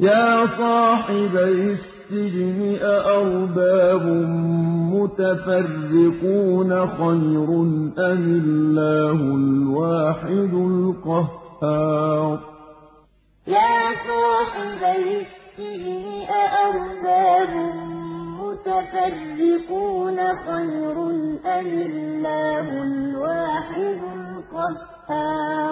يَا صَاحِبَيِ السِّجْنِ أَأَرْبَابٌ مُّتَفَرِّقُونَ خَيْرٌ أَمِ اللَّهُ الْوَاحِدُ الْقَهَّارُ؟ يَا صَاحِبَيِ السِّجْنِ أَأَرْبَابٌ مُّتَفَرِّقُونَ خَيْرٌ أَمِ اللَّهُ الْوَاحِدُ الْقَهَّارُ؟